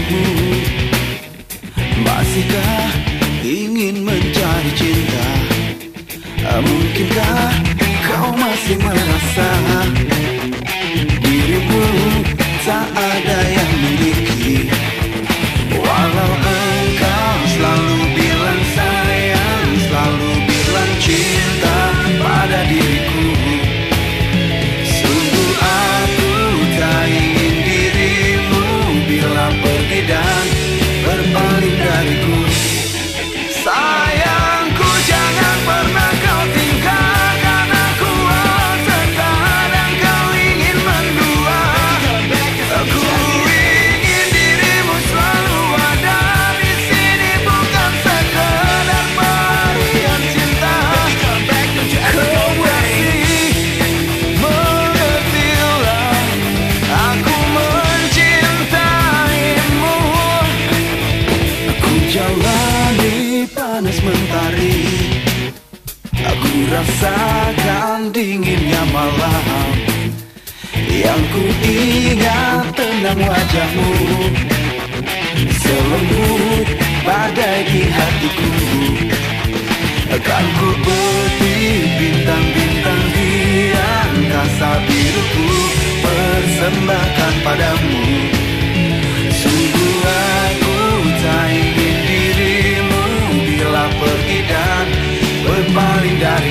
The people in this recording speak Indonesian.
dirimu Masihkah ingin mencari cinta? Ah, mungkinkah kau masih merasa Dirimu tak ada mentari. Aku rasakan dinginnya malam. Yang ku ingat tenang wajahmu. Selembut badai di hatiku. Akan ku petik bintang-bintang di angkasa biruku. Persembahkan padamu Daddy.